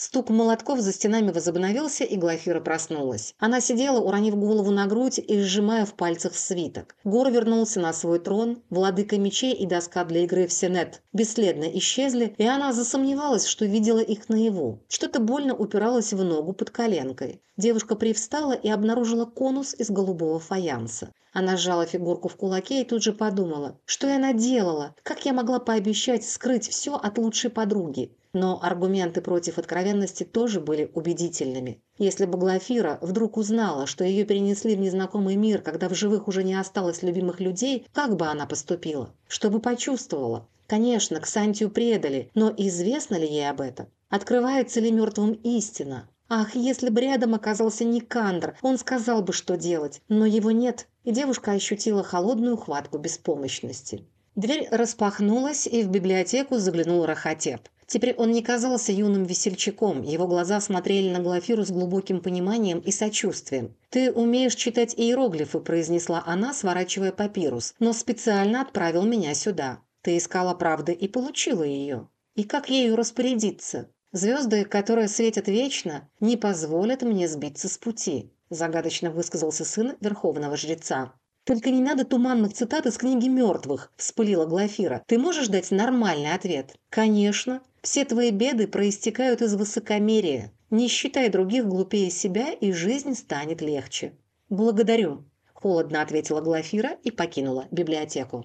Стук молотков за стенами возобновился, и Глафира проснулась. Она сидела, уронив голову на грудь и сжимая в пальцах свиток. Гор вернулся на свой трон, владыка мечей и доска для игры в Сенет бесследно исчезли, и она засомневалась, что видела их наяву. Что-то больно упиралось в ногу под коленкой. Девушка привстала и обнаружила конус из голубого фаянса. Она сжала фигурку в кулаке и тут же подумала, что я наделала, как я могла пообещать скрыть все от лучшей подруги. Но аргументы против откровенности тоже были убедительными. Если бы Глафира вдруг узнала, что ее перенесли в незнакомый мир, когда в живых уже не осталось любимых людей, как бы она поступила? Что бы почувствовала? Конечно, Ксантию предали, но известно ли ей об этом? Открывается ли мертвым истина? Ах, если бы рядом оказался Никандр, он сказал бы, что делать, но его нет, и девушка ощутила холодную хватку беспомощности. Дверь распахнулась, и в библиотеку заглянул Рахатеп. Теперь он не казался юным весельчаком, его глаза смотрели на Глафиру с глубоким пониманием и сочувствием. «Ты умеешь читать иероглифы», – произнесла она, сворачивая папирус, «но специально отправил меня сюда. Ты искала правды и получила ее. И как ею распорядиться? Звезды, которые светят вечно, не позволят мне сбиться с пути», – загадочно высказался сын верховного жреца. «Только не надо туманных цитат из книги мертвых», – вспылила Глафира. «Ты можешь дать нормальный ответ?» «Конечно. Все твои беды проистекают из высокомерия. Не считай других глупее себя, и жизнь станет легче. Благодарю, холодно ответила Глафира и покинула библиотеку.